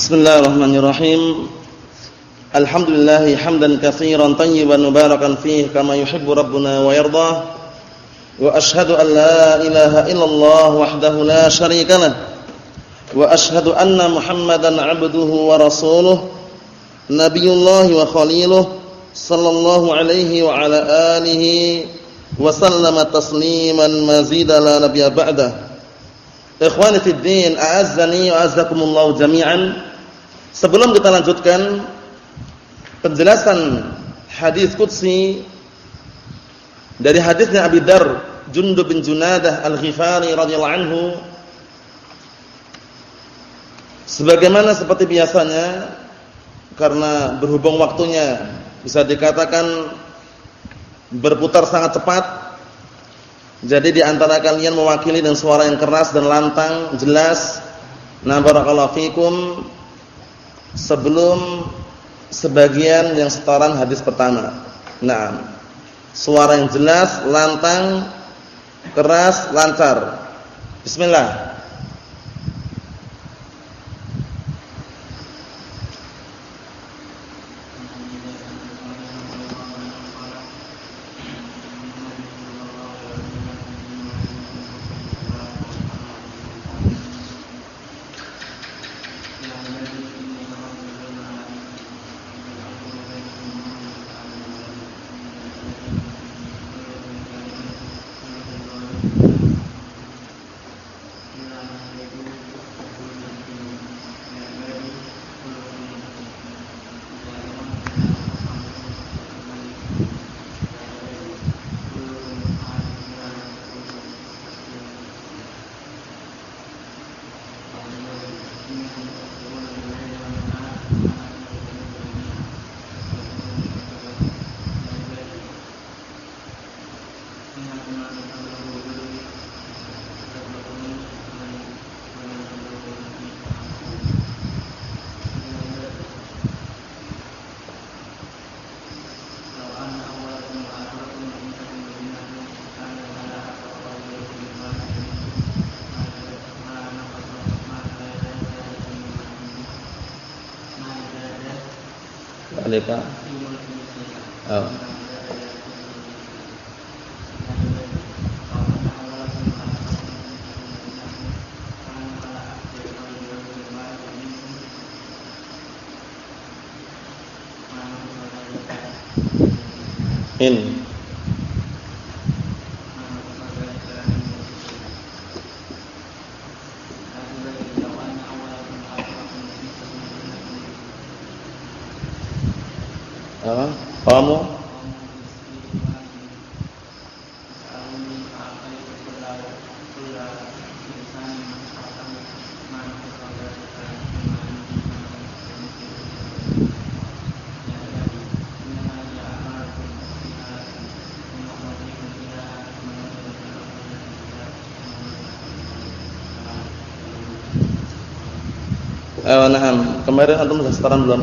Bismillahirrahmanirrahim. Alhamdulillah hamdan katsiran tayyiban mubarakan fihi kama yuhibbu rabbuna wa yardah. Wa ashhadu an la ilaha illallah wahdahu la syarika lah. Wa ashhadu anna Muhammadan 'abduhu wa rasuluh. Nabiyullah wa khaliluh sallallahu alaihi wa ala alihi wa sallama tasliman mazida la nabiyya ba'da. Ikhwani fid din, a'azzani wa azzakumullah jami'an. Sebelum kita lanjutkan penjelasan hadis qudsi dari hadisnya Abi Dar Jundub bin Junadah Al-Ghifari radhiyallahu anhu sebagaimana seperti biasanya karena berhubung waktunya bisa dikatakan berputar sangat cepat jadi di antara kalian mewakili dengan suara yang keras dan lantang jelas na barakallahu fikum sebelum sebagian yang setoran hadis pertama. Nah, suara yang jelas, lantang, keras, lancar. Bismillah. Alika. Oh. In Eh, nah, kemarin antum sudah setoran belum?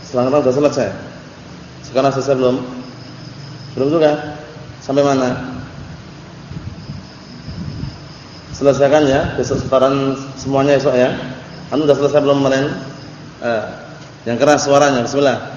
Sekarang sudah selesai. Sekarang selesai belum? Belum juga. Sampai mana? Selesaikan ya, besok setoran semuanya esok ya. Antum sudah selesai belum kemarin? Eh, yang keras suaranya, bismillah.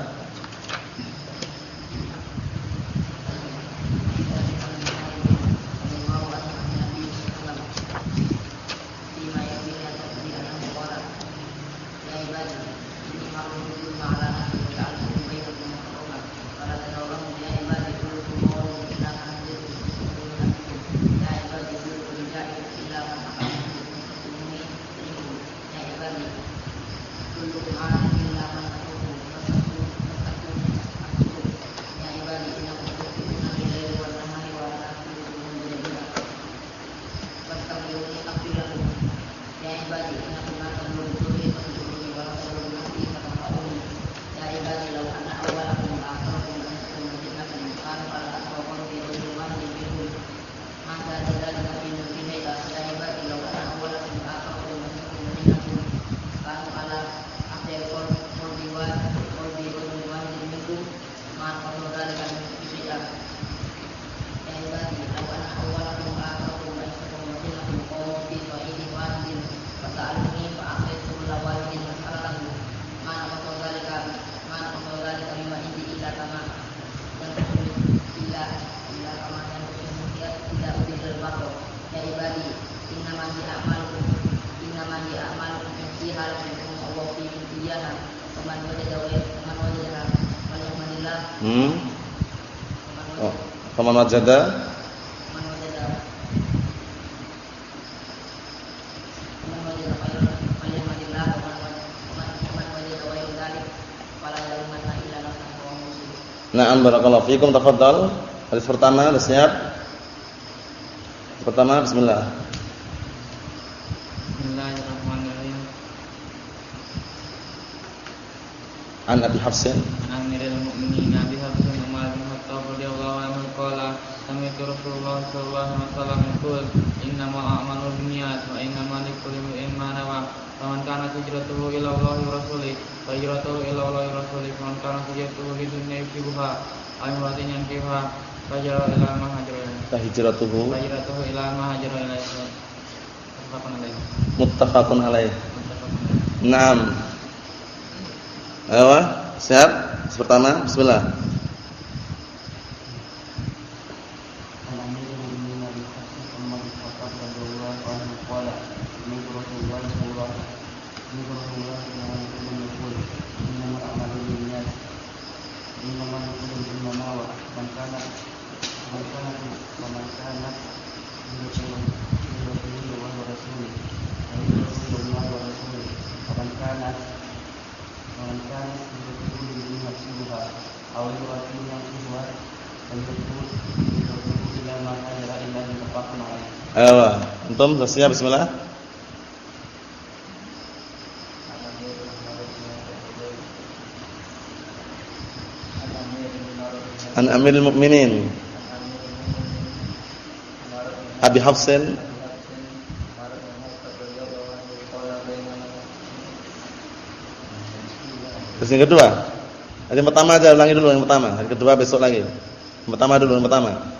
Hmm oh faman wajada Na'am barakallahu fikum tafadhal. Hadis pertama sudah siap? Pertama bismillah. Bismillahirrahmanirrahim. An Abi Hafsin Amirul Mukminin Abi Hafsin Umar bin Khattab radhiyallahu anhu qala sami'tu Rasulullah sallallahu alaihi wasallam yaqul innamal a'malu binniyat wa innamal likulli imrin ma nawa faman kana hijratuhu ila Allah wa rasulih fa hijratuhu ila Allah wa rasulih faman kana hijratuhu lidunya yusibuha aw imratin yankiha fajra ila ma hajara ilaihi tahijratuhu fa hijratuhu ila ma hajara ilaihi Muttafaqun alaih. Naam. Ayo, siap? Pertama, bismillah. Ayo, antum sudah siap bismillah? An Amirul Mukminin Abi Hafsin. Terus yang kedua. Yang pertama aja ulangi dulu yang pertama. Yang kedua besok lagi. Yang pertama dulu yang pertama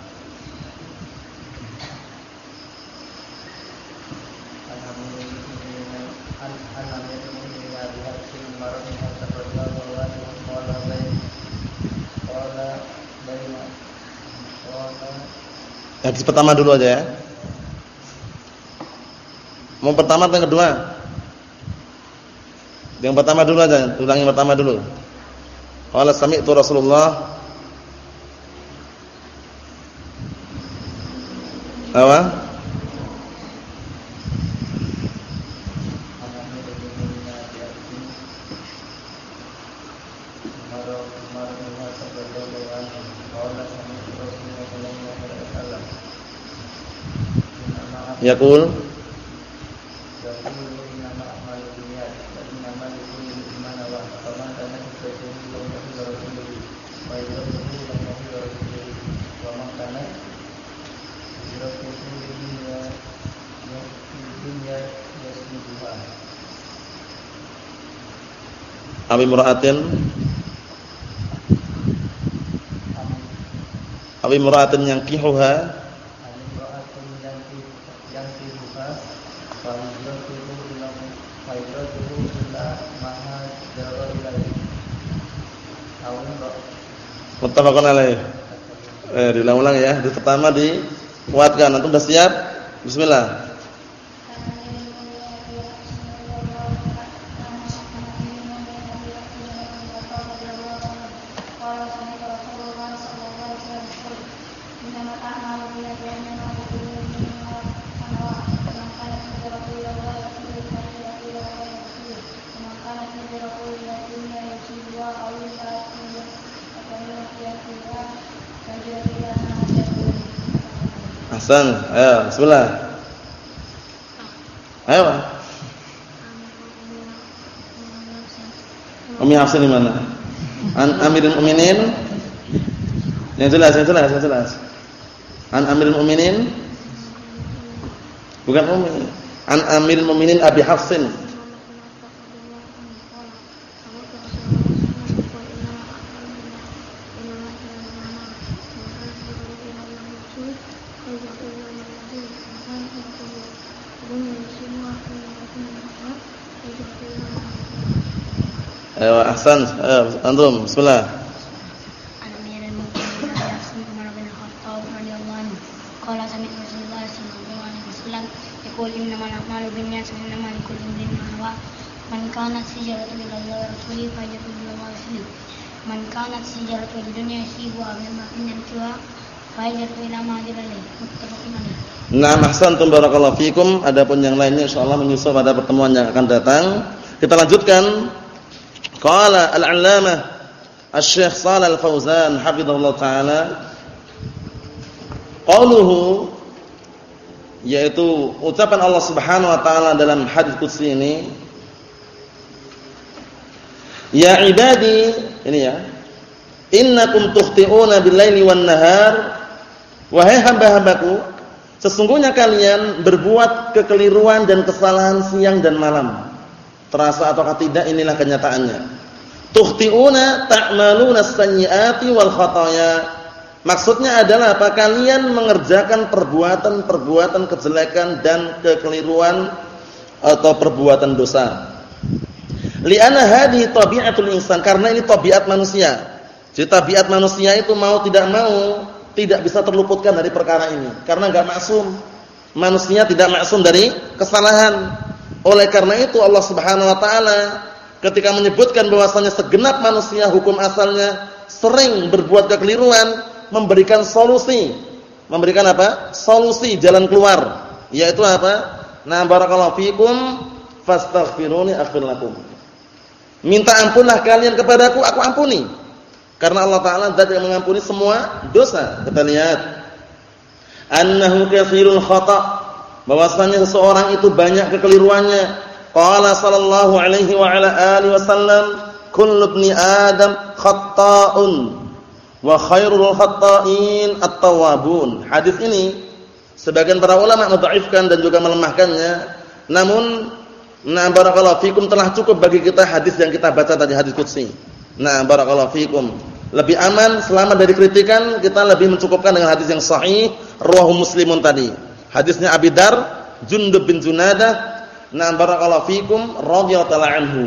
pertama dulu aja ya Mau pertama atau yang kedua? Yang pertama dulu aja, ulangi yang pertama dulu. Qala sami'tu Rasulullah Apa? Yaqul. Abi mura'atin. Abi mura'atin yang kihuha Muttafaqun alaih. Eh, diulang-ulang ya. Di pertama dikuatkan. Antum sudah siap? Bismillah. Ahsan. Ayo, bismillah. Ayo. Umi Hafsin di mana? An Amirul Mukminin. Yang jelas, yang jelas, yang jelas. An Amirul Mukminin. Bukan Umi. An Amirul Mukminin Abi Hafsin. Ahsan, eh, antum bismillah. Nah, ahsantum barakallahu fikum. Adapun yang lainnya insyaallah menyusul pada pertemuan yang akan datang. Kita lanjutkan Qala al-'allamah Asy-Syaikh Shalal Al-Fauzan hafizahullah taala qauluhu yaitu ucapan Allah Subhanahu wa taala dalam hadis qudsi ini Ya ibadi ini ya innakum tukhti'una bil-laili wan-nahar wahai hamba-hambaku sesungguhnya kalian berbuat kekeliruan dan kesalahan siang dan malam terasa ataukah tidak inilah kenyataannya Tukhti'una ta'maluna as-sayyi'ati wal khataya. Maksudnya adalah apa? Kalian mengerjakan perbuatan-perbuatan kejelekan dan kekeliruan atau perbuatan dosa. Li'anna hadhihi tabi'atul insan, karena ini tabiat manusia. Jadi tabiat manusia itu mau tidak mau tidak bisa terluputkan dari perkara ini karena enggak maksum. Manusia tidak maksum dari kesalahan. Oleh karena itu Allah Subhanahu wa taala ketika menyebutkan bahwasanya segenap manusia hukum asalnya sering berbuat kekeliruan, memberikan solusi. Memberikan apa? Solusi jalan keluar, yaitu apa? Na barakallahu fikum fastaghfiruni aghfir lakum. Minta ampunlah kalian kepadaku, aku ampuni. Karena Allah taala zat yang mengampuni semua dosa. Kita lihat annahu katsirul khata' bahwasanya seseorang itu banyak kekeliruannya Qala sallallahu alaihi wa ala alihi wasallam, "Kullu ibni Adam khata'un wa khairul khata'in at-tawwabun." Hadis ini sebagian para ulama mendhaifkan dan juga melemahkannya. Namun, na barakallahu fikum telah cukup bagi kita hadis yang kita baca tadi hadis qudsi. Nah, barakallahu fikum. Lebih aman selamat dari kritikan, kita lebih mencukupkan dengan hadis yang sahih rawahu Muslimun tadi. Hadisnya Abi Dar, Jundub bin Junadah Nah barakallahu fikum radhiyallahu anhu.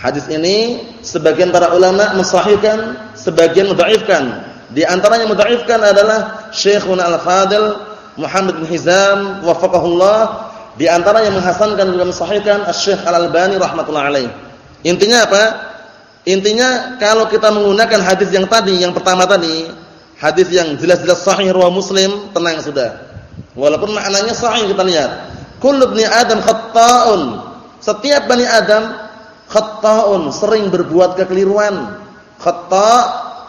Hadis ini sebagian para ulama mensahihkan, sebagian mendhaifkan. Di antaranya mendhaifkan adalah Syekhuna Al-Fadil Muhammad bin Hizam wafaqahullah. Di antara yang menghasankan juga mensahihkan Asy-Syaikh Al-Albani rahimatullah alaih. Intinya apa? Intinya kalau kita menggunakan hadis yang tadi, yang pertama tadi, hadis yang jelas-jelas sahih riwayat Muslim, tenang sudah. Walaupun maknanya sahih kita lihat. Kullu bani Adam khatta'un. Setiap bani Adam khatta'un, sering berbuat kekeliruan. Khata'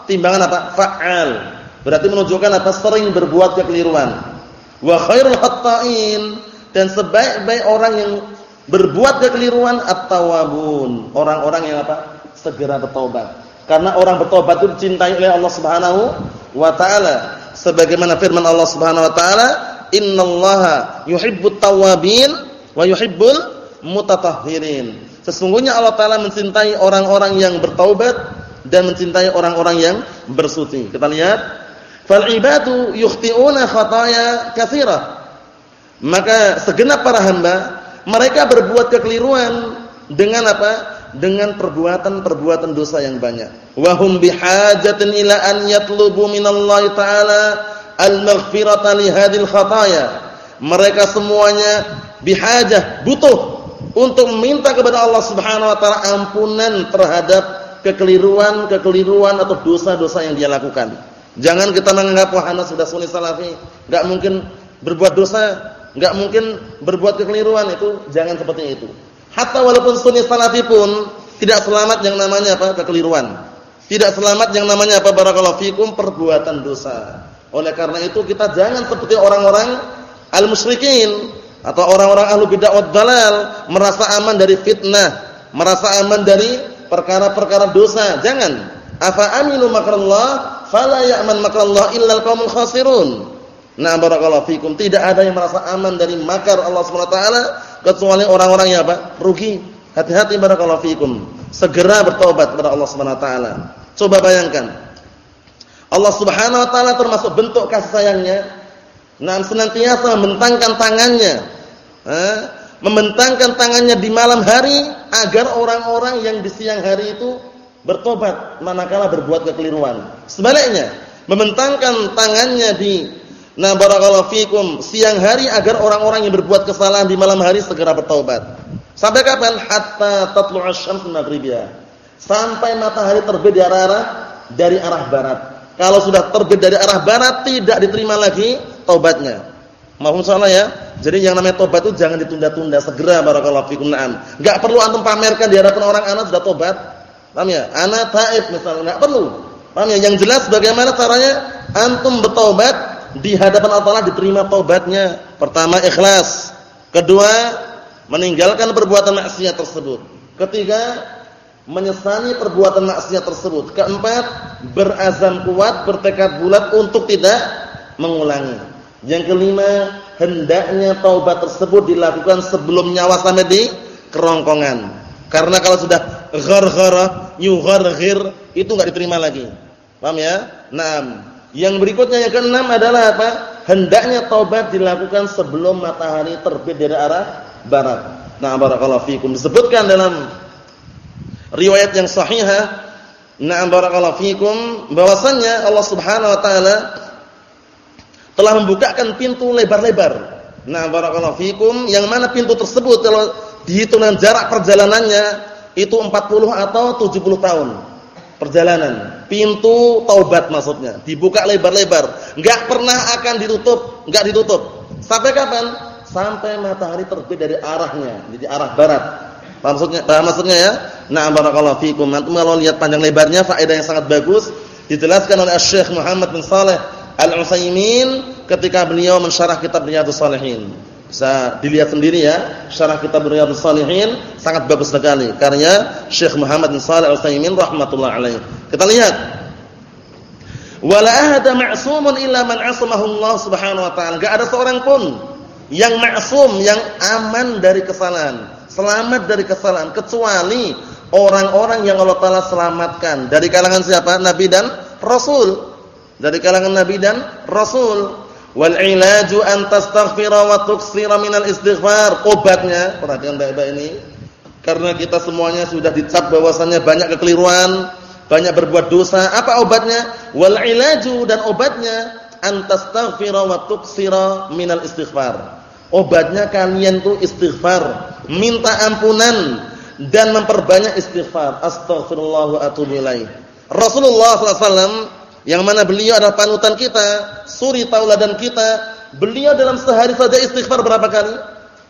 timbangan apa? Fa'al. Berarti menunjukkan apa? Sering berbuat kekeliruan. Wa khairul khatta'in dan sebaik-baik orang yang berbuat kekeliruan at-tawwabun. Orang-orang yang apa? Segera bertobat. Karena orang bertobat itu dicintai oleh Allah Subhanahu wa taala. Sebagaimana firman Allah Subhanahu wa taala, innallaha yuhibbut tawwabin wa yuhibbul mutatahhirin. Sesungguhnya Allah taala mencintai orang-orang yang bertaubat dan mencintai orang-orang yang bersuci. Kita lihat, fal ibadu yukhti'una khataya katsira. Maka segenap para hamba mereka berbuat kekeliruan dengan apa? Dengan perbuatan-perbuatan dosa yang banyak. Wa hum bihajatin ila an yatlubu minallahi ta'ala al-maghfirata li hadhil khataya. Mereka semuanya bihajah, butuh untuk meminta kepada Allah Subhanahu wa taala ampunan terhadap kekeliruan-kekeliruan atau dosa-dosa yang dia lakukan. Jangan kita menganggap wah ana sudah sunni salafi, enggak mungkin berbuat dosa, enggak mungkin berbuat kekeliruan itu jangan seperti itu. Hatta walaupun sunni salafi pun tidak selamat yang namanya apa? kekeliruan. Tidak selamat yang namanya apa? barakallahu fikum perbuatan dosa. Oleh karena itu kita jangan seperti orang-orang al-musyrikin atau orang-orang ahlu bid'ah wad dalal merasa aman dari fitnah, merasa aman dari perkara-perkara dosa. Jangan. Afa aminu makrallah fala ya'man makrallah illa al-qaumul khasirun. Nah barakallahu fikum, tidak ada yang merasa aman dari makar Allah Subhanahu wa taala kecuali orang-orang yang apa? rugi. Hati-hati barakallahu fikum. Segera bertobat kepada Allah Subhanahu wa taala. Coba bayangkan Allah Subhanahu wa taala termasuk bentuk kasih sayangnya. Nah, senantiasa membentangkan tangannya. Eh, membentangkan tangannya di malam hari agar orang-orang yang di siang hari itu bertobat manakala berbuat kekeliruan. Sebaliknya, membentangkan tangannya di Nah, barakallahu fikum, siang hari agar orang-orang yang berbuat kesalahan di malam hari segera bertaubat. Sampai kapan? Hatta tatlu'asy syams maghribiyah. Sampai matahari terbit dari arah dari arah barat. Kalau sudah terbit dari arah barat tidak diterima lagi taubatnya. Mohon salah ya. Jadi yang namanya tobat itu jangan ditunda-tunda, segera barakallahu fikum. Naam. Enggak perlu antum pamerkan di hadapan orang anak sudah tobat. Paham ya? Ana taib misalnya, enggak perlu. Paham ya? Yang jelas bagaimana caranya antum bertobat di hadapan Allah diterima taubatnya. Pertama ikhlas, kedua meninggalkan perbuatan maksiat tersebut. Ketiga menyesali perbuatan maksiat tersebut. Keempat berazam kuat, bertekad bulat untuk tidak mengulangi. Yang kelima hendaknya taubat tersebut dilakukan sebelum nyawa sampai di kerongkongan. Karena kalau sudah gharghara, yugharghir itu enggak diterima lagi. Paham ya? Naam. Yang berikutnya yang keenam adalah apa? Hendaknya taubat dilakukan sebelum matahari terbit dari arah barat. Nah, barakallahu fikum disebutkan dalam riwayat yang sahihah, nah barakallahu fikum bahwasannya Allah Subhanahu wa taala telah membukakan pintu lebar-lebar. Nah, barakallahu fikum yang mana pintu tersebut kalau dihitung jarak perjalanannya itu 40 atau 70 tahun perjalanan. Pintu taubat maksudnya, dibuka lebar-lebar, enggak pernah akan ditutup, enggak ditutup. Sampai kapan? Sampai matahari terbit dari arahnya, jadi arah barat. Paham maksudnya? Paham maksudnya ya? Na'am barakallahu fikum. Antum kalau lihat panjang lebarnya faedah yang sangat bagus dijelaskan oleh Syekh Muhammad bin Saleh Al-Utsaimin ketika beliau mensyarah kitab Riyadhus Shalihin. Bisa dilihat sendiri ya, syarah kitab Riyadhus Shalihin sangat bagus sekali karya Syekh Muhammad bin Shalih Al-Utsaimin rahimatullah alaih. Kita lihat. Wala ahada ma'sumun illa man 'asamahu Allah Subhanahu wa taala. Enggak ada seorang pun yang maksum, yang aman dari kesalahan, selamat dari kesalahan kecuali orang-orang yang Allah taala selamatkan dari kalangan siapa? Nabi dan Rasul. Dari kalangan Nabi dan Rasul. Wal ilaju an tastaghfira wa tuksira minal istighfar. Obatnya, perhatikan baik-baik ini. Karena kita semuanya sudah dicap bahwasannya banyak kekeliruan, banyak berbuat dosa. Apa obatnya? Wal ilaju dan obatnya an tastaghfira wa tuksira minal istighfar. Obatnya kalian tuh istighfar, minta ampunan dan memperbanyak istighfar. Astaghfirullah wa atubu. Rasulullah wasallam yang mana beliau adalah panutan kita, suri tauladan kita. Beliau dalam sehari saja istighfar berapa kali?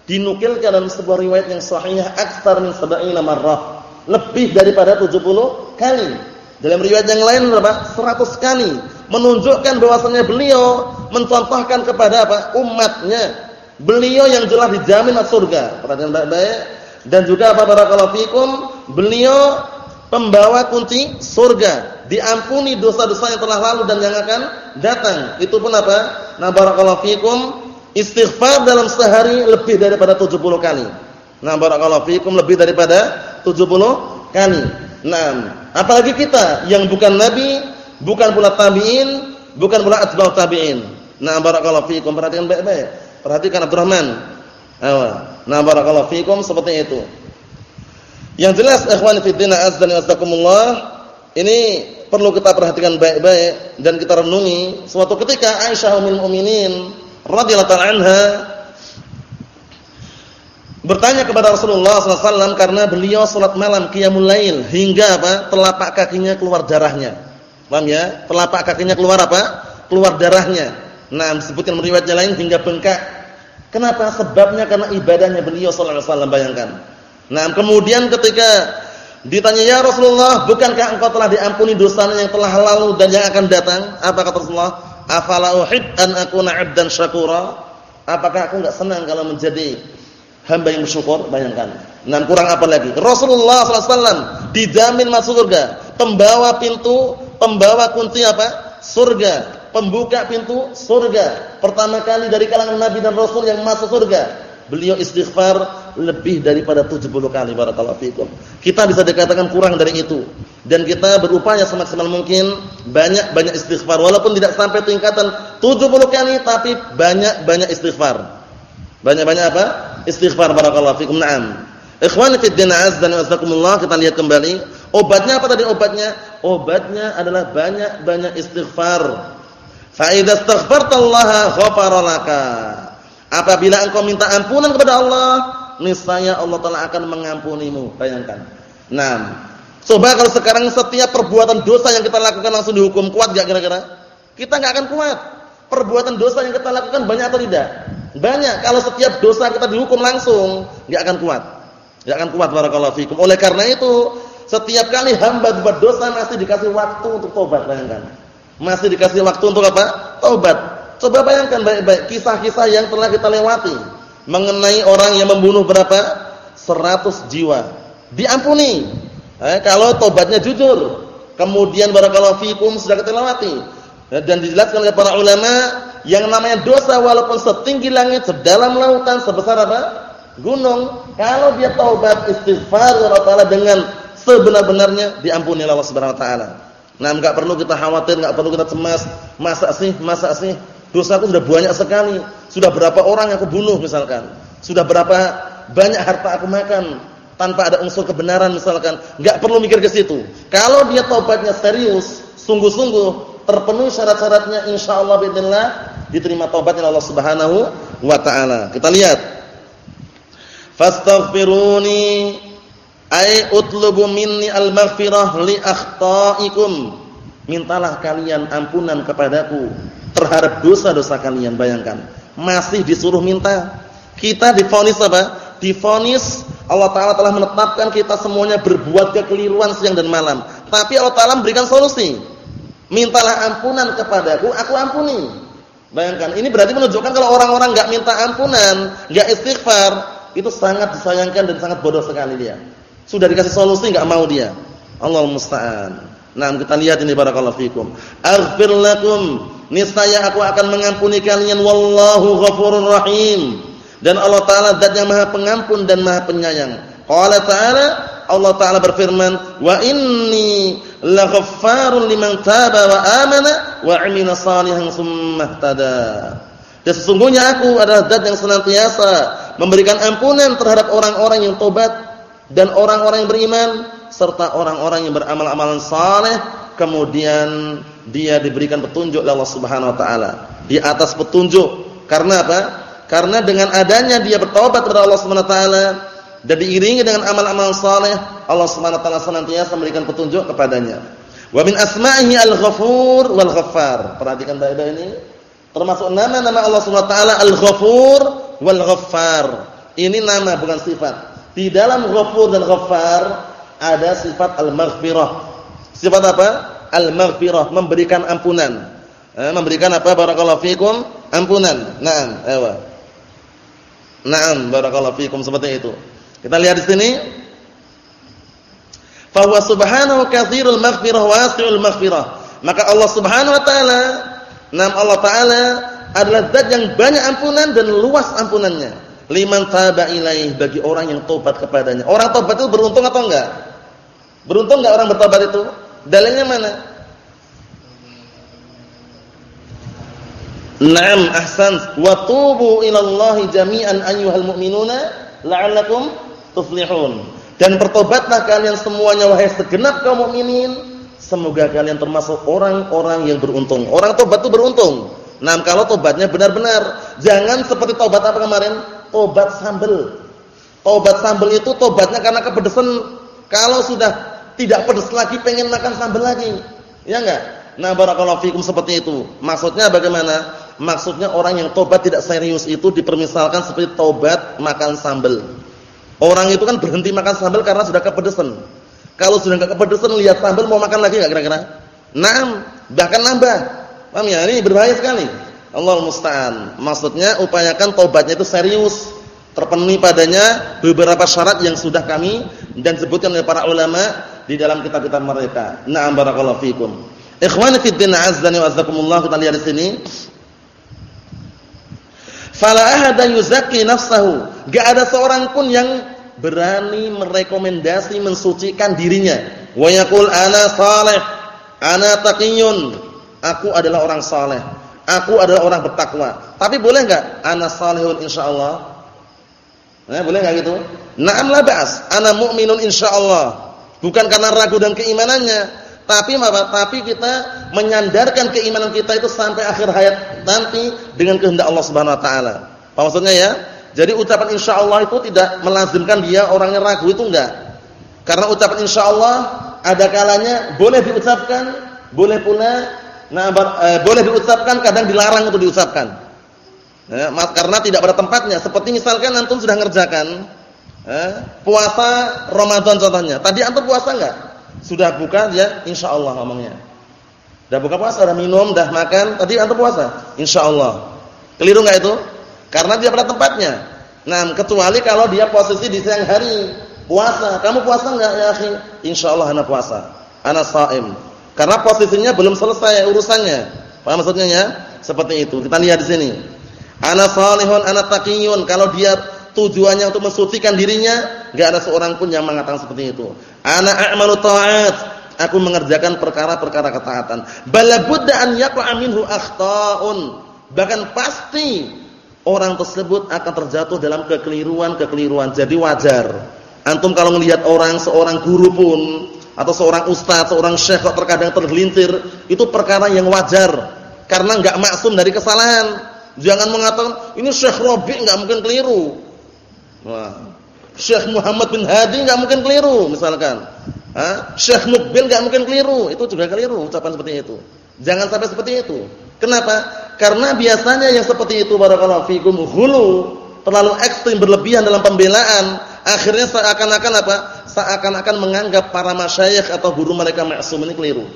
Dinukilkan dalam sebuah riwayat yang sahih aksar min sab'ina marrah. Lebih daripada 70 kali. Dalam riwayat yang lain berapa? 100 kali. Menunjukkan bahwasannya beliau mencontohkan kepada apa? umatnya. Beliau yang jelas dijamin masuk surga. Perhatikan baik-baik. Dan juga apa barakallahu fikum, beliau pembawa kunci surga diampuni dosa-dosa yang telah lalu dan yang akan datang. Itu pun apa? Nah barakallahu fikum istighfar dalam sehari lebih daripada 70 kali. Nah barakallahu fikum lebih daripada 70 kali. Nah, apalagi kita yang bukan nabi, bukan pula tabi'in, bukan pula atba'ut tabi'in. Nah barakallahu fikum perhatikan baik-baik. Perhatikan Abdurrahman. Nah barakallahu fikum seperti itu. Yang jelas ikhwan fillah azza wa jalla ini perlu kita perhatikan baik-baik dan kita renungi. Suatu ketika Aisyah ummul mukminin radhiyallahu anha bertanya kepada Rasulullah SAW karena beliau salat malam qiyamul lail hingga apa? Telapak kakinya keluar darahnya. Paham ya? Telapak kakinya keluar apa? Keluar darahnya nah disebutkan riwayatnya lain hingga bengkak kenapa sebabnya karena ibadahnya beliau sallallahu alaihi wasallam bayangkan nah kemudian ketika Ditanya ya Rasulullah, bukankah engkau telah diampuni dosanya yang telah lalu dan yang akan datang? Apa kata Rasulullah? Afala uhid an akuna 'abdan syakura? Apakah aku enggak senang kalau menjadi hamba yang bersyukur? Bayangkan. Nah, kurang apa lagi? Rasulullah SAW dijamin masuk surga, pembawa pintu, pembawa kunci apa? Surga, pembuka pintu surga. Pertama kali dari kalangan nabi dan rasul yang masuk surga. Beliau istighfar lebih daripada 70 kali barakallahu fikum. Kita bisa dikatakan kurang dari itu dan kita berupaya semaksimal mungkin banyak-banyak istighfar walaupun tidak sampai tingkatan 70 kali tapi banyak-banyak istighfar. Banyak-banyak apa? Istighfar barakallahu fikum. Naam. Ikhwani fi din azza wa jazakumullah kita lihat kembali. Obatnya apa tadi obatnya? Obatnya adalah banyak-banyak istighfar. Fa idza astaghfartallaha ghafara. Apabila engkau minta ampunan kepada Allah, niscaya Allah Taala akan mengampunimu. Bayangkan. Nah, coba kalau sekarang setiap perbuatan dosa yang kita lakukan langsung dihukum kuat gak kira-kira? Kita nggak akan kuat. Perbuatan dosa yang kita lakukan banyak atau tidak? Banyak. Kalau setiap dosa kita dihukum langsung, nggak akan kuat. Nggak akan kuat barakallahu fikum. Oleh karena itu, setiap kali hamba berbuat dosa masih dikasih waktu untuk tobat, bayangkan. Masih dikasih waktu untuk apa? Tobat. Coba bayangkan baik-baik kisah-kisah yang telah kita lewati mengenai orang yang membunuh berapa? 100 jiwa. Diampuni. Eh, kalau tobatnya jujur. Kemudian barakallahu fikum sudah kita lewati. Dan dijelaskan oleh para ulama yang namanya dosa walaupun setinggi langit, sedalam lautan, sebesar apa? Gunung. Kalau dia taubat istighfar kepada Allah dengan sebenar-benarnya diampuni Allah Subhanahu wa taala. Nah, enggak perlu kita khawatir, enggak perlu kita cemas. Masa sih, masa sih dosaku sudah banyak sekali. Sudah berapa orang yang aku bunuh misalkan? Sudah berapa banyak harta aku makan tanpa ada unsur kebenaran misalkan? Enggak perlu mikir ke situ. Kalau dia taubatnya serius, sungguh-sungguh, terpenuhi syarat-syaratnya insyaallah bismillah diterima taubatnya Allah Subhanahu wa taala. Kita lihat. Fastaghfiruni Ai utlubu minni al-maghfirah li akhtaikum. Mintalah kalian ampunan kepadaku terhadap dosa-dosa kalian. Bayangkan, masih disuruh minta. Kita difonis apa? Difonis Allah taala telah menetapkan kita semuanya berbuat kekeliruan siang dan malam. Tapi Allah taala memberikan solusi. Mintalah ampunan kepadaku, aku ampuni. Bayangkan, ini berarti menunjukkan kalau orang-orang enggak minta ampunan, enggak istighfar, itu sangat disayangkan dan sangat bodoh sekali dia. Sudah dikasih solusi enggak mau dia. Allah musta'an. Nah, kita lihat ini barakallahu fikum. Aghfir lakum, niscaya aku akan mengampuni kalian wallahu ghafurur rahim. Dan Allah taala zat yang Maha Pengampun dan Maha Penyayang. Qala ta'ala Allah taala berfirman, "Wa inni laghaffarun liman taba wa amana wa 'amila salihan tsumma ihtada." Dan sesungguhnya aku adalah zat yang senantiasa memberikan ampunan terhadap orang-orang yang tobat dan orang-orang yang beriman serta orang-orang yang beramal amalan saleh kemudian dia diberikan petunjuk oleh Allah Subhanahu wa taala di atas petunjuk. Karena apa? Karena dengan adanya dia bertobat kepada Allah Subhanahu wa taala dan diiringi dengan amal-amal saleh Allah Subhanahu wa taala senantiasa memberikan petunjuk kepadanya. Wa min asma'ihi al-ghafur wal ghaffar perhatikan baik-baik ini. Termasuk nama-nama Allah Subhanahu wa taala al-ghafur wal ghaffar ini nama bukan sifat di dalam Ghafur dan Ghaffar ada sifat al-maghfirah. Sifat apa? Al-maghfirah, memberikan ampunan. Eh, memberikan apa? Barakallahu fikum, ampunan. Naam, ewa. Naam, barakallahu fikum seperti itu. Kita lihat di sini. Fa huwa subhanahu katsirul maghfirah wasi'ul maghfirah. Maka Allah Subhanahu wa taala, nam Allah taala adalah zat yang banyak ampunan dan luas ampunannya liman taba ilaih bagi orang yang tobat kepadanya. Orang tobat itu beruntung atau enggak? Beruntung enggak orang bertobat itu? Dalilnya mana? Naam ahsan wa tubu ila Allah jami'an ayyuhal mu'minuna la'allakum tuflihun. Dan bertobatlah kalian semuanya wahai segenap kaum mukminin, semoga kalian termasuk orang-orang yang beruntung. Orang tobat itu beruntung. Nah, kalau tobatnya benar-benar, jangan seperti tobat apa kemarin? Tobat sambel. Tobat sambel itu tobatnya karena kepedesan. Kalau sudah tidak pedes lagi pengen makan sambel lagi. Ya enggak? Nah, barakallahu fikum seperti itu. Maksudnya bagaimana? Maksudnya orang yang tobat tidak serius itu dipermisalkan seperti tobat makan sambel. Orang itu kan berhenti makan sambel karena sudah kepedesan. Kalau sudah enggak kepedesan lihat sambel mau makan lagi enggak kira-kira? Nah, bahkan nambah. Paham ya? Ini berbahaya sekali. Allah musta'an. Maksudnya upayakan tobatnya itu serius. Terpenuhi padanya beberapa syarat yang sudah kami dan sebutkan oleh para ulama di dalam kitab-kitab mereka. Na'am barakallahu fikum. Ikhwani fid din wa azzakumullah kita lihat di sini. Fala ahada yuzakki nafsahu. Enggak ada seorang pun yang berani merekomendasi mensucikan dirinya. Wa yaqul ana saleh, ana taqiyun. Aku adalah orang saleh Aku adalah orang bertakwa. Tapi boleh enggak ana salihun insyaallah? Nah, boleh enggak gitu? Na'am la ba'as. Ana mu'minun insyaallah. Bukan karena ragu dan keimanannya, Tapi apa? Tapi kita menyandarkan keimanan kita itu sampai akhir hayat nanti dengan kehendak Allah Subhanahu wa taala. Apa maksudnya ya? Jadi ucapan insyaallah itu tidak melazimkan dia orangnya ragu itu enggak. Karena ucapan insyaallah ada kalanya boleh diucapkan, boleh pula nah eh, boleh diucapkan kadang dilarang untuk diucapkan. Ya, karena tidak pada tempatnya. Seperti misalkan antum sudah ngerjakan eh, puasa Ramadan contohnya. Tadi antum puasa enggak? Sudah buka ya insyaallah ngomongnya. Sudah buka puasa, sudah minum, sudah makan, tadi antum puasa? Insyaallah. Keliru enggak itu? Karena dia pada tempatnya. Nah, kecuali kalau dia posisi di siang hari, puasa. Kamu puasa enggak ya, akhi? Insyaallah ana puasa. Ana shaim. Karena posisinya belum selesai urusannya. Paham maksudnya ya? Seperti itu. Kita lihat di sini. Ana salihun, ana taqiyun. Kalau dia tujuannya untuk mensucikan dirinya, enggak ada seorang pun yang mengatakan seperti itu. Ana a'malu ta'at, aku mengerjakan perkara-perkara ketaatan. Bala budda an yaqa'a minhu akhta'un. Bahkan pasti orang tersebut akan terjatuh dalam kekeliruan-kekeliruan. Jadi wajar. Antum kalau melihat orang seorang guru pun atau seorang ustaz, seorang syekh kok terkadang tergelincir, itu perkara yang wajar karena enggak maksum dari kesalahan. Jangan mengatakan ini Syekh Rabi enggak mungkin keliru. Wah. Syekh Muhammad bin Hadi enggak mungkin keliru misalkan. Ha? Syekh Mukbil enggak mungkin keliru, itu juga keliru ucapan seperti itu. Jangan sampai seperti itu. Kenapa? Karena biasanya yang seperti itu barakallahu fikum hulu, terlalu ekstrim berlebihan dalam pembelaan, akhirnya seakan-akan apa? Seakan-akan menganggap para masyayikh atau guru mereka maksum ini keliru.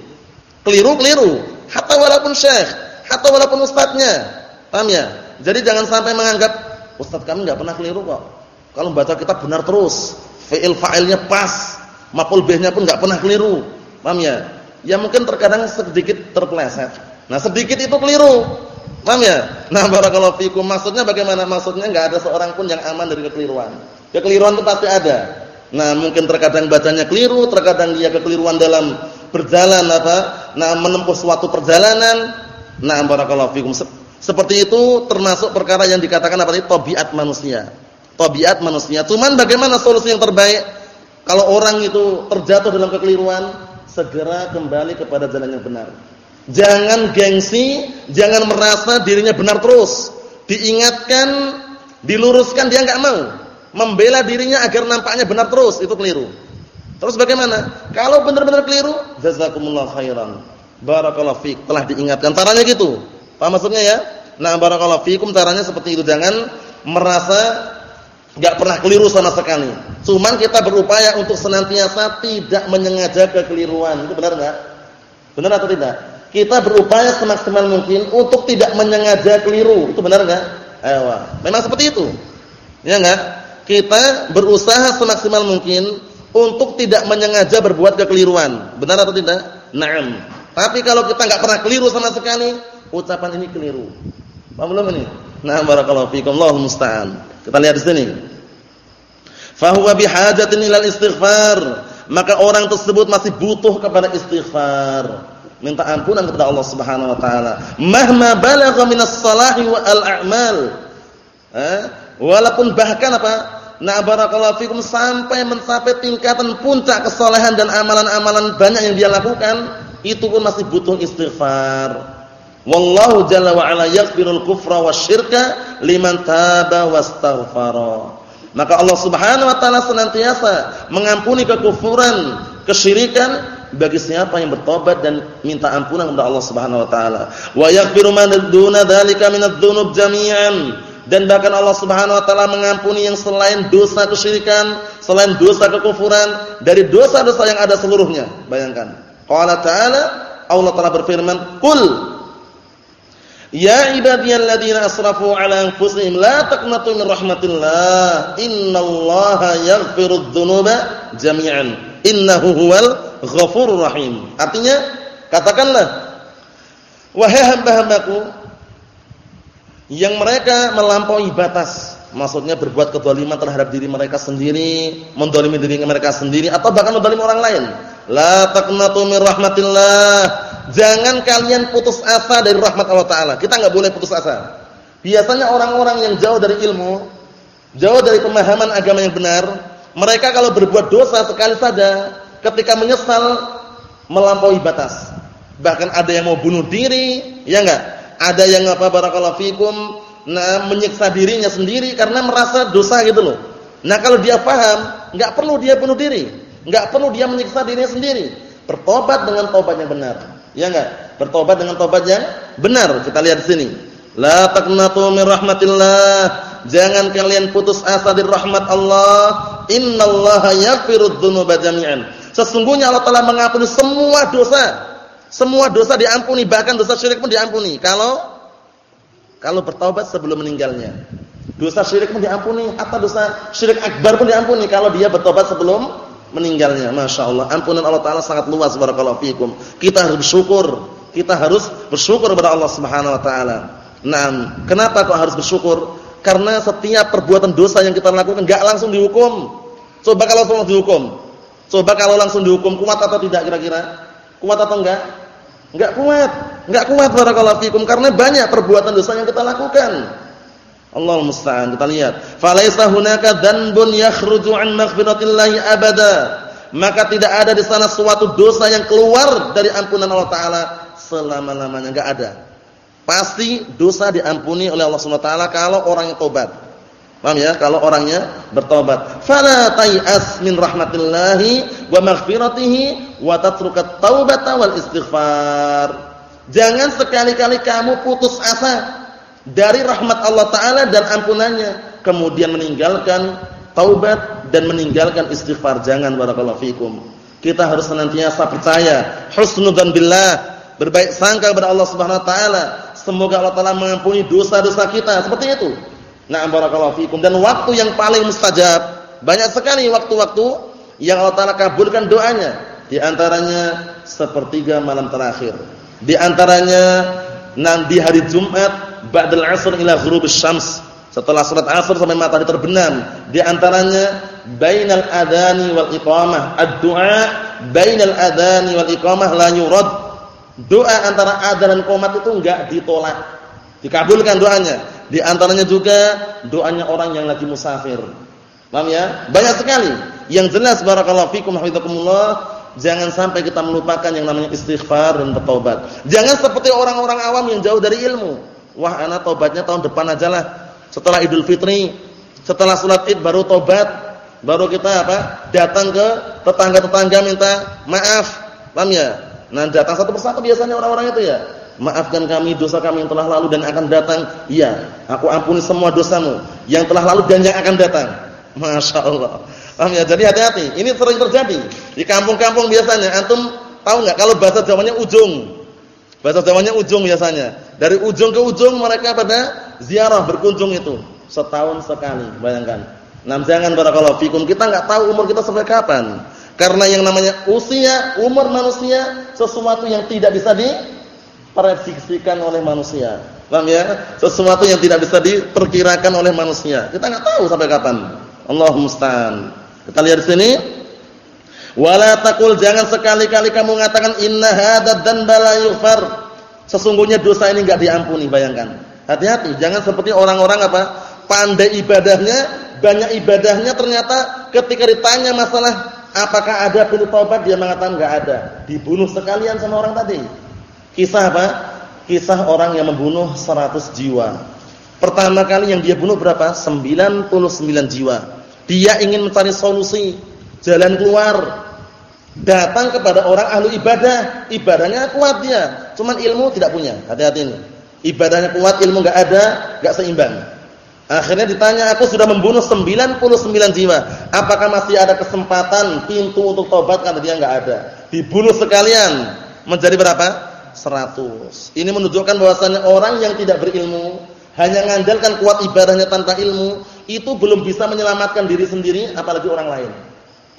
Keliru, keliru. Hatta walaupun syekh, hatta walaupun ustadznya. Paham ya? Jadi jangan sampai menganggap ustadz kami enggak pernah keliru kok. Kalau baca kitab benar terus, fi'il fa'ilnya pas, maf'ul bihnya pun enggak pernah keliru. Paham ya? Ya mungkin terkadang sedikit terpeleset. Nah, sedikit itu keliru. Paham ya? Nah, barakallahu fikum. Maksudnya bagaimana? Maksudnya enggak ada seorang pun yang aman dari kekeliruan. Kekeliruan itu pasti ada. Nah, mungkin terkadang bacanya keliru, terkadang dia kekeliruan dalam berjalan apa? Nah, menempuh suatu perjalanan. Nah, barakallahu fikum. Seperti itu termasuk perkara yang dikatakan apa tadi? Tabiat manusia tabiat manusia. Cuman bagaimana solusi yang terbaik? Kalau orang itu terjatuh dalam kekeliruan, segera kembali kepada jalan yang benar. Jangan gengsi, jangan merasa dirinya benar terus. Diingatkan, diluruskan dia enggak mau. Membela dirinya agar nampaknya benar terus, itu keliru. Terus bagaimana? Kalau benar-benar keliru, jazakumullah khairan. Barakallahu fiik, telah diingatkan. Caranya gitu. Paham maksudnya ya? Nah, barakallahu fiikum caranya seperti itu. Jangan merasa Enggak pernah keliru sama sekali. Cuman kita berupaya untuk senantiasa tidak menyengaja kekeliruan. Itu benar enggak? Benar atau tidak? Kita berupaya semaksimal mungkin untuk tidak menyengaja keliru. Itu benar enggak? Ayo. Memang seperti itu. Ya enggak? Kita berusaha semaksimal mungkin untuk tidak menyengaja berbuat kekeliruan. Benar atau tidak? Naam. Tapi kalau kita enggak pernah keliru sama sekali, ucapan ini keliru. Paham belum ini? Nah, barakallahu fiikum. Allahu musta'an. Kita lihat di sini. Fahuwa bihajatin ilal istighfar. Maka orang tersebut masih butuh kepada istighfar. Minta ampunan kepada Allah Subhanahu wa taala. Mahma balagha minas salahi wa al-a'mal. Eh? Walaupun bahkan apa? Na barakallahu fikum sampai mencapai tingkatan puncak kesalehan dan amalan-amalan banyak yang dia lakukan, itu pun masih butuh istighfar. Wallahu jalla wa ala yaghfirul kufra wasyirka liman taba wastaghfara. Maka Allah Subhanahu wa taala senantiasa mengampuni kekufuran, kesyirikan bagi siapa yang bertobat dan minta ampunan kepada Allah Subhanahu wa taala. Wa yaghfiru ma duna dzalika minadz-dzunub jami'an. Dan bahkan Allah Subhanahu wa taala mengampuni yang selain dosa kesyirikan, selain dosa kekufuran, dari dosa-dosa yang ada seluruhnya. Bayangkan. Qala ta'ala Allah telah berfirman, "Qul Ya ibadiyalladzina asrafu ala anfusihim la taqnatu min rahmatillah. Innallaha yaghfirudz dzunuba jami'an. Innahu huwal ghafurur rahim. Artinya katakanlah wahai hamba-hambaku yang mereka melampaui batas, maksudnya berbuat kezaliman terhadap diri mereka sendiri, mendolimi diri mereka sendiri atau bahkan mendolimi orang lain. La taqnatu min rahmatillah Jangan kalian putus asa dari rahmat Allah Taala. Kita nggak boleh putus asa. Biasanya orang-orang yang jauh dari ilmu, jauh dari pemahaman agama yang benar, mereka kalau berbuat dosa sekali saja, ketika menyesal, melampaui batas. Bahkan ada yang mau bunuh diri, ya enggak? Ada yang apa barakallahu fikum, nah menyiksa dirinya sendiri karena merasa dosa gitu loh. Nah, kalau dia paham, enggak perlu dia bunuh diri, enggak perlu dia menyiksa dirinya sendiri. Bertobat dengan tobat yang benar. Ya enggak? Bertobat dengan tobat yang benar. Kita lihat di sini. La taqnatu min rahmatillah. Jangan kalian putus asa dari rahmat Allah. Innallaha yaghfirudz dzunuba jami'an. Sesungguhnya Allah Taala mengampuni semua dosa. Semua dosa diampuni, bahkan dosa syirik pun diampuni. Kalau kalau bertaubat sebelum meninggalnya. Dosa syirik pun diampuni, atau dosa syirik akbar pun diampuni kalau dia bertobat sebelum meninggalnya. Masya Allah, ampunan Allah Taala sangat luas. Barakallahu fiikum. Kita harus bersyukur. Kita harus bersyukur kepada Allah Subhanahu Wa Taala. Nah, kenapa kok harus bersyukur? Karena setiap perbuatan dosa yang kita lakukan enggak langsung dihukum. Coba kalau langsung dihukum. Coba kalau langsung dihukum kuat atau tidak kira-kira? Kuat atau enggak? Enggak kuat. Enggak kuat barakallahu fikum karena banyak perbuatan dosa yang kita lakukan. Allah musta'an. Kita lihat. Falaisa hunaka dzanbun yakhruju an maghfiratillahi abada. Maka tidak ada di sana suatu dosa yang keluar dari ampunan Allah taala selama-lamanya enggak ada. Pasti dosa diampuni oleh Allah Subhanahu wa taala kalau orangnya tobat. Paham ya? Kalau orangnya bertobat. Fala tai'as min rahmatillahi wa maghfiratihi wa tatrukat taubata wal istighfar. Jangan sekali-kali kamu putus asa dari rahmat Allah taala dan ampunannya, kemudian meninggalkan taubat dan meninggalkan istighfar. Jangan barakallahu fikum. Kita harus senantiasa percaya, husnudzan billah, berbaik sangka kepada Allah Subhanahu wa taala Semoga Allah Taala mengampuni dosa-dosa kita. Seperti itu. Nah, barakallahu fikum. Dan waktu yang paling mustajab, banyak sekali waktu-waktu yang Allah Taala kabulkan doanya. Di antaranya sepertiga malam terakhir. Di antaranya nanti hari Jumat ba'dal 'asr ila ghurubis syams. Setelah salat asar sampai matahari terbenam. Di antaranya bainal adani wal iqamah. Ad-du'a bainal adani wal iqamah la yurad Doa antara adzan dan qomat itu enggak ditolak. Dikabulkan doanya. Di antaranya juga doanya orang yang lagi musafir. Paham ya? Banyak sekali. Yang jelas barakallahu fikum hafizakumullah, jangan sampai kita melupakan yang namanya istighfar dan bertobat. Jangan seperti orang-orang awam yang jauh dari ilmu. Wah, ana tobatnya tahun depan aja lah. Setelah Idul Fitri, setelah salat Id baru tobat, baru kita apa? Datang ke tetangga-tetangga minta maaf. Paham ya? Nah, datang satu persatu biasanya orang-orang itu ya. Maafkan kami dosa kami yang telah lalu dan akan datang. Iya, aku ampuni semua dosamu yang telah lalu dan yang akan datang. Masya Allah. Paham ya? Jadi hati-hati. Ini sering terjadi di kampung-kampung biasanya. Antum tahu nggak kalau bahasa Jawanya ujung? Bahasa Jawanya ujung biasanya. Dari ujung ke ujung mereka pada ziarah berkunjung itu setahun sekali. Bayangkan. Nah, jangan barakallahu fikum. Kita nggak tahu umur kita sampai kapan. Karena yang namanya usia, umur manusia sesuatu yang tidak bisa diprediksikan oleh manusia. Paham ya? Sesuatu yang tidak bisa diperkirakan oleh manusia. Kita nggak tahu sampai kapan. Allah musta'an. Kita lihat di sini. Wala taqul jangan sekali-kali kamu mengatakan inna hadzal dzanba la yughfar. Sesungguhnya dosa ini enggak diampuni, bayangkan. Hati-hati, jangan seperti orang-orang apa? Pandai ibadahnya, banyak ibadahnya ternyata ketika ditanya masalah Apakah ada pintu taubat? Dia mengatakan enggak ada. Dibunuh sekalian sama orang tadi. Kisah apa? Kisah orang yang membunuh 100 jiwa. Pertama kali yang dia bunuh berapa? 99 jiwa. Dia ingin mencari solusi, jalan keluar. Datang kepada orang ahli ibadah. Ibadahnya kuat dia, cuman ilmu tidak punya. Hati-hati ini. Ibadahnya kuat, ilmu enggak ada, enggak seimbang. Akhirnya ditanya, aku sudah membunuh 99 jiwa. Apakah masih ada kesempatan pintu untuk tobat? Kata dia enggak ada. Dibunuh sekalian. Menjadi berapa? 100. Ini menunjukkan bahwasannya orang yang tidak berilmu, hanya mengandalkan kuat ibadahnya tanpa ilmu, itu belum bisa menyelamatkan diri sendiri, apalagi orang lain.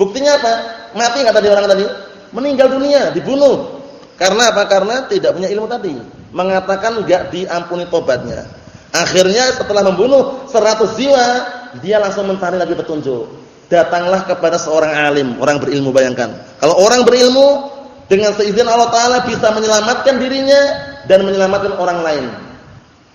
Buktinya apa? Mati enggak tadi orang tadi? Meninggal dunia, dibunuh. Karena apa? Karena tidak punya ilmu tadi. Mengatakan enggak diampuni tobatnya. Akhirnya setelah membunuh 100 jiwa, dia langsung mencari lagi petunjuk. Datanglah kepada seorang alim, orang berilmu bayangkan. Kalau orang berilmu dengan seizin Allah taala bisa menyelamatkan dirinya dan menyelamatkan orang lain.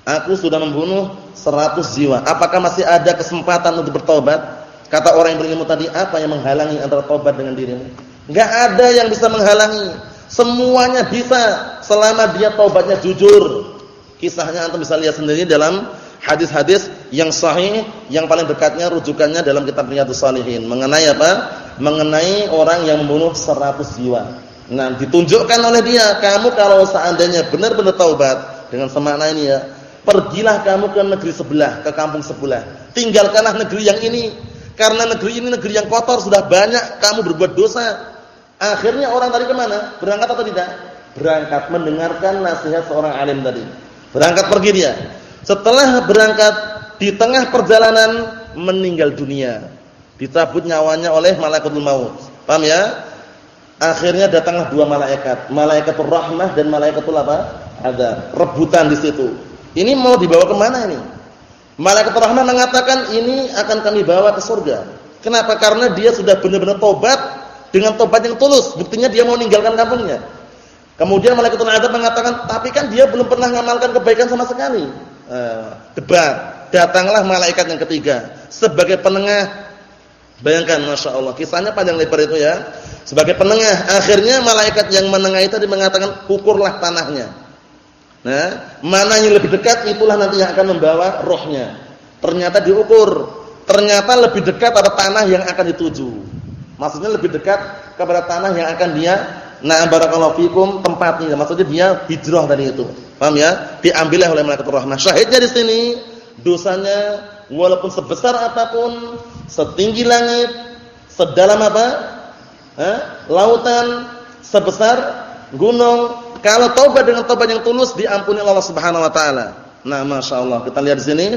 Aku sudah membunuh 100 jiwa. Apakah masih ada kesempatan untuk bertobat? Kata orang yang berilmu tadi, apa yang menghalangi antara tobat dengan dirimu? Enggak ada yang bisa menghalangi. Semuanya bisa selama dia taubatnya jujur. Kisahnya antum bisa lihat sendiri dalam hadis-hadis yang sahih yang paling dekatnya rujukannya dalam kitab Riyadhus Shalihin mengenai apa? Mengenai orang yang membunuh 100 jiwa. Nah, ditunjukkan oleh dia, kamu kalau seandainya benar-benar taubat dengan semakna ini ya, pergilah kamu ke negeri sebelah, ke kampung sebelah. Tinggalkanlah negeri yang ini. Karena negeri ini negeri yang kotor, sudah banyak kamu berbuat dosa. Akhirnya orang tadi ke mana? Berangkat atau tidak? Berangkat mendengarkan nasihat seorang alim tadi. Berangkat pergi dia. Setelah berangkat di tengah perjalanan meninggal dunia. Dicabut nyawanya oleh malaikatul maut. Paham ya? Akhirnya datanglah dua malaikat, malaikatul rahmah dan malaikatul apa? Ada rebutan di situ. Ini mau dibawa ke mana ini? Malaikatul rahmah mengatakan ini akan kami bawa ke surga. Kenapa? Karena dia sudah benar-benar tobat dengan tobat yang tulus. Buktinya dia mau meninggalkan kampungnya. Kemudian malaikatul adab mengatakan, tapi kan dia belum pernah mengamalkan kebaikan sama sekali. Eh, debat. Datanglah malaikat yang ketiga sebagai penengah. Bayangkan, masya Allah, kisahnya panjang lebar itu ya. Sebagai penengah, akhirnya malaikat yang menengah itu mengatakan, ukurlah tanahnya. Nah, mana yang lebih dekat itulah nanti yang akan membawa rohnya. Ternyata diukur, ternyata lebih dekat pada tanah yang akan dituju. Maksudnya lebih dekat kepada tanah yang akan dia Nah, barakallahu fikum tempatnya. Maksudnya dia hijrah dari itu. Paham ya? Diambil oleh malaikat rahmah. Syahidnya di sini dosanya walaupun sebesar apa pun, setinggi langit, sedalam apa? Eh? Lautan, sebesar gunung, kalau taubat dengan taubat yang tulus diampuni Allah Subhanahu wa taala. Nah, Masya Allah Kita lihat di sini.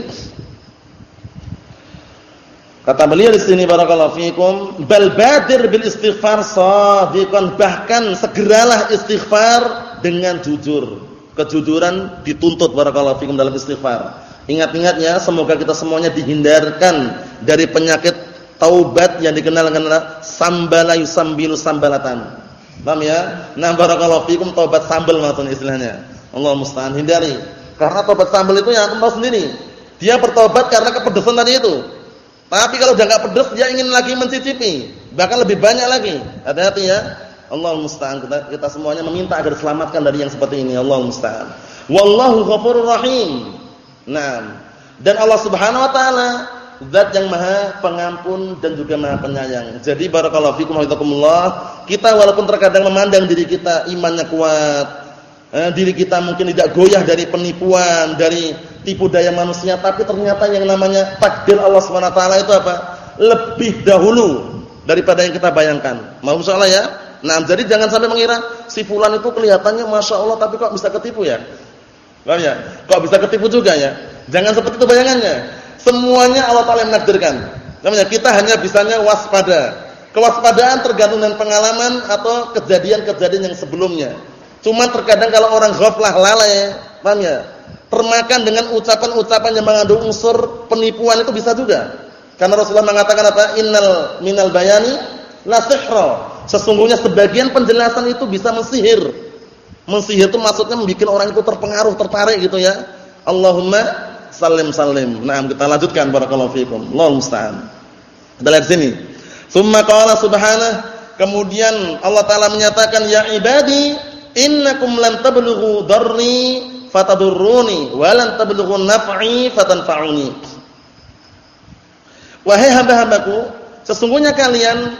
Kata beliau di sini barakallahu fikum, bal badir bil istighfar shadiqan, bahkan segeralah istighfar dengan jujur. Kejujuran dituntut barakallahu fikum dalam istighfar. Ingat-ingat ya, semoga kita semuanya dihindarkan dari penyakit taubat yang dikenal dengan sambala yusambilu sambalatan. Paham ya? Nah, barakallahu fikum taubat sambal maksudnya istilahnya. Allah musta'an hindari. Karena taubat sambal itu yang akan tahu sendiri. Dia bertobat karena kepedesan tadi itu tapi kalau udah enggak pedes dia ingin lagi mencicipi, bahkan lebih banyak lagi. Hati-hati ya. Allah musta'an kita, kita semuanya meminta agar diselamatkan dari yang seperti ini. Allah musta'an. Wallahu ghafurur rahim. Nah, dan Allah Subhanahu wa taala zat yang maha pengampun dan juga maha penyayang. Jadi barakallahu fikum hafizakumullah, kita walaupun terkadang memandang diri kita imannya kuat, eh, diri kita mungkin tidak goyah dari penipuan, dari tipu daya manusia, tapi ternyata yang namanya takdir Allah taala itu apa? Lebih dahulu daripada yang kita bayangkan. Mau salah ya? Nah, jadi jangan sampai mengira si fulan itu kelihatannya Masya Allah tapi kok bisa ketipu ya? Paham ya? Kok bisa ketipu juga ya? Jangan seperti itu bayangannya. Semuanya Allah Taala yang menakdirkan. Namanya kita hanya bisanya waspada. Kewaspadaan tergantung dengan pengalaman atau kejadian-kejadian yang sebelumnya. Cuma terkadang kalau orang ghaflah lalai, paham ya? termakan dengan ucapan-ucapan yang mengandung unsur penipuan itu bisa juga. Karena Rasulullah mengatakan apa? Innal minal bayani la sihra. Sesungguhnya sebagian penjelasan itu bisa mensihir. Mensihir itu maksudnya membuat orang itu terpengaruh, tertarik gitu ya. Allahumma salim salim. Nah, kita lanjutkan barakallahu fikum. Allahu musta'an. Kita lihat sini. Tsumma qala subhanahu, kemudian Allah taala menyatakan ya ibadi innakum lan tablughu darri fatadurruni wa lan tablughu naf'i fatanfa'uni. Wahai hamba-hambaku, sesungguhnya kalian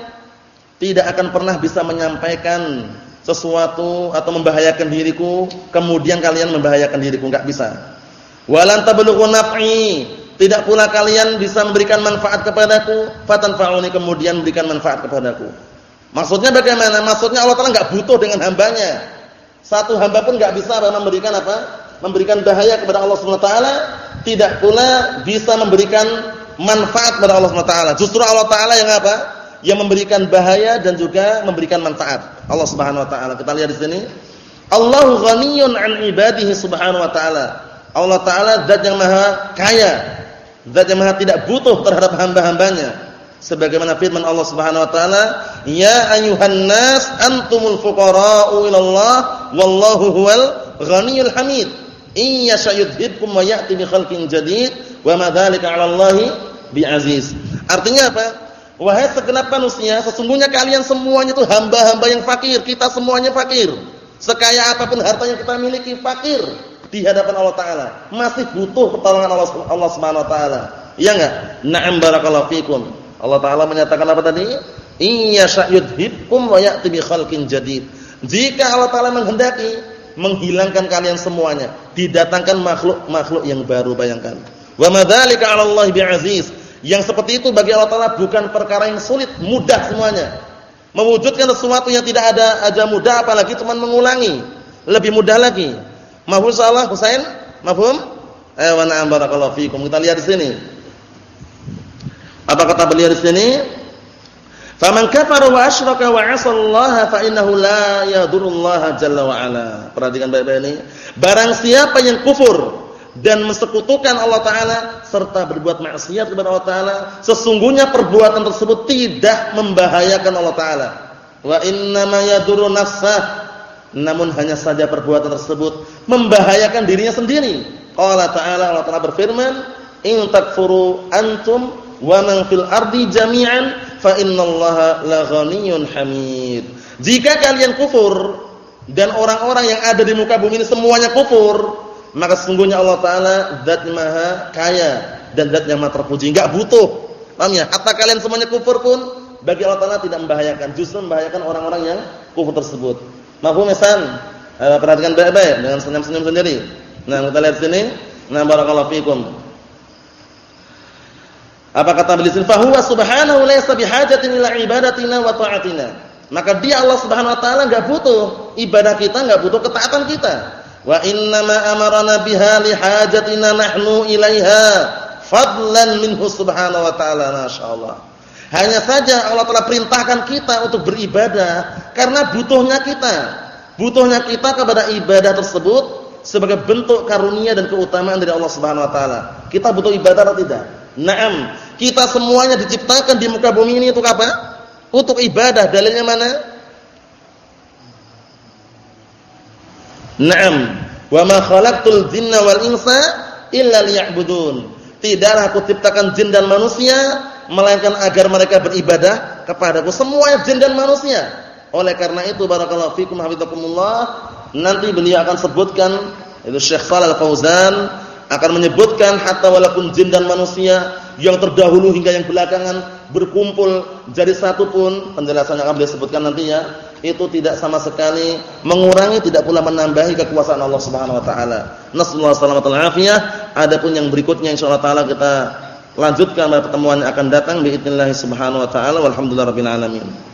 tidak akan pernah bisa menyampaikan sesuatu atau membahayakan diriku, kemudian kalian membahayakan diriku, enggak bisa. Walan tablughu naf'i, tidak pula kalian bisa memberikan manfaat kepadaku, fatanfa'uni kemudian memberikan manfaat kepadaku. Maksudnya bagaimana? Maksudnya Allah Taala enggak butuh dengan hambanya. Satu hamba pun enggak bisa memberikan apa? memberikan bahaya kepada Allah Subhanahu wa taala, tidak pula bisa memberikan manfaat kepada Allah Subhanahu wa taala. Justru Allah taala yang apa? Yang memberikan bahaya dan juga memberikan manfaat. Allah Subhanahu wa taala. Kita lihat di sini. Allahu ghaniyun 'an ibadihi subhanahu wa taala. Allah taala zat yang maha kaya. Zat yang maha tidak butuh terhadap hamba-hambanya. Sebagaimana firman Allah Subhanahu wa taala, "Ya ayyuhan nas antumul fuqara'u ila Allah wallahu huwal ghaniyul hamid." Iya sayudhibkum wa ya'ti bi khalqin jadid wa ma dzalika 'ala Allah bi'aziz. Artinya apa? Wahai segenap manusia, sesungguhnya kalian semuanya itu hamba-hamba yang fakir. Kita semuanya fakir. Sekaya apa pun harta yang kita miliki, fakir di hadapan Allah Taala. Masih butuh pertolongan Allah, Allah Subhanahu Wa Taala. Iya enggak? Na'am barakallahu fikum. Allah Taala menyatakan apa tadi? Iya sya'yudhibkum wa ya'ti bi khalqin jadid. Jika Allah Taala menghendaki menghilangkan kalian semuanya, didatangkan makhluk-makhluk yang baru bayangkan. Wa madzalika 'ala Allah bi'aziz. Yang seperti itu bagi Allah Taala bukan perkara yang sulit, mudah semuanya. Mewujudkan sesuatu yang tidak ada aja mudah apalagi cuma mengulangi. Lebih mudah lagi. Mahfum salah Husain? Mahfum? Eh wa na'am barakallahu fikum. Kita lihat di sini. Apa kata beliau di sini? Faman kafara wa asyraka wa 'asallaha fa innahu la yadurullaha jalla wa ala. Perhatikan baik-baik ini. Barang siapa yang kufur dan mensekutukan Allah taala serta berbuat maksiat kepada Allah taala, sesungguhnya perbuatan tersebut tidak membahayakan Allah taala. Wa innama yadurru nafsah. Namun hanya saja perbuatan tersebut membahayakan dirinya sendiri. Qala ta'ala Allah taala berfirman, "In takfuru antum wa man fil ardi jami'an fa innallaha laghaniyyun hamid." Jika kalian kufur dan orang-orang yang ada di muka bumi ini semuanya kufur, maka sesungguhnya Allah taala zat maha kaya dan zat yang maha terpuji, enggak butuh. Paham ya? Kalian semuanya kufur pun bagi Allah taala tidak membahayakan, justru membahayakan orang-orang yang kufur tersebut. Mafhum ya Eh, perhatikan baik-baik dengan senyum-senyum sendiri. Nah, kita lihat sini. Nah, barakallahu fikum. Apa kata beliau? Fa huwa subhanahu laysa bihajatin ila ibadatina wa ta'atina. Maka dia Allah Subhanahu wa taala enggak butuh ibadah kita, enggak butuh ketaatan kita. Wa innama amarana biha lihajatina nahnu ilaiha fadlan minhu subhanahu wa ta'ala masyaallah. Hanya saja Allah telah perintahkan kita untuk beribadah karena butuhnya kita. Butuhnya kita kepada ibadah tersebut sebagai bentuk karunia dan keutamaan dari Allah Subhanahu wa taala. Kita butuh ibadah atau tidak? Naam. Kita semuanya diciptakan di muka bumi ini untuk apa? Untuk ibadah. Dalilnya mana? Naam, wa ma khalaqtul jinna wal insa illa liya'budun. Tidaklah aku ciptakan jin dan manusia melainkan agar mereka beribadah kepadaku. Semuanya jin dan manusia. Oleh karena itu barakallahu fikum hafizakumullah, nanti beliau akan sebutkan itu Syekh Shalal Fauzan akan menyebutkan hatta walaupun jin dan manusia yang terdahulu hingga yang belakangan berkumpul jadi satu pun penjelasannya akan beliau sebutkan nantinya itu tidak sama sekali mengurangi tidak pula menambahi kekuasaan Allah Subhanahu wa taala. Nasallahu alaihi afiyah. Adapun yang berikutnya insyaallah taala kita lanjutkan pada pertemuan yang akan datang biidznillah subhanahu wa taala walhamdulillahirabbil alamin.